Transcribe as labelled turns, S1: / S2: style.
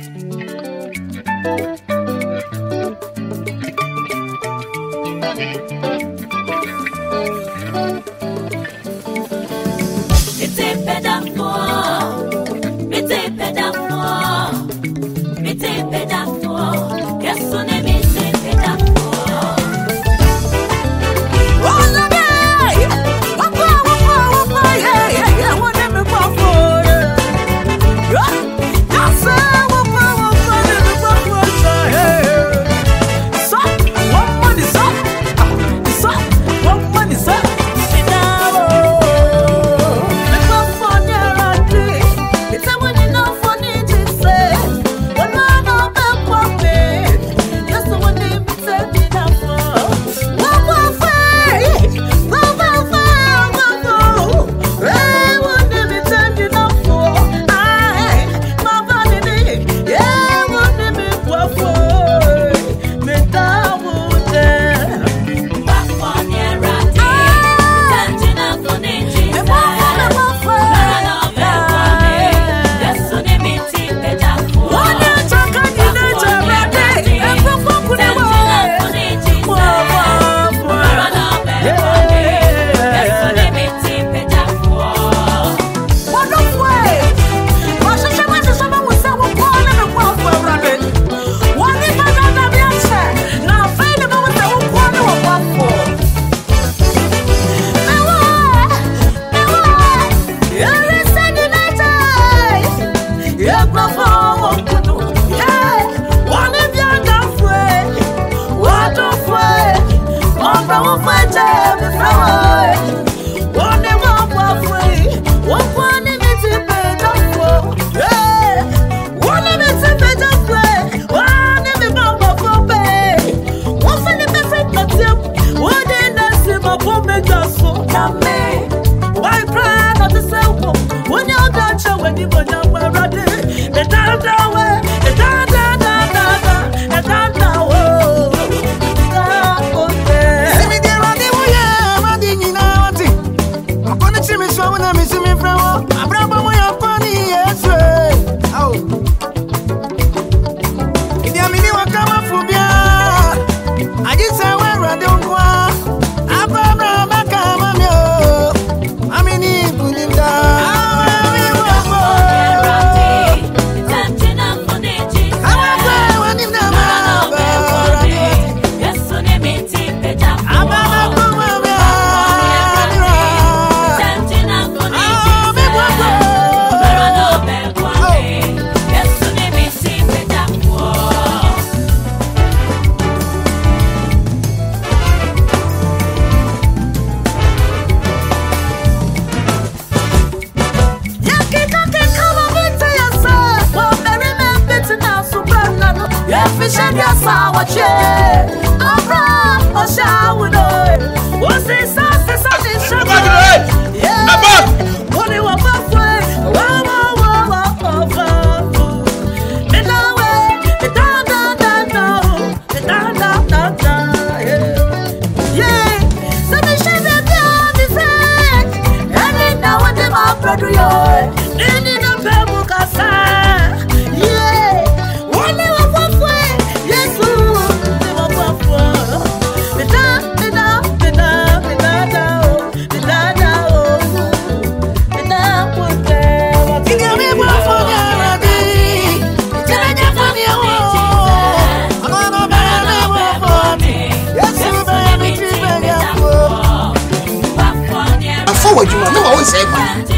S1: wɔ adwuma ne 好社会。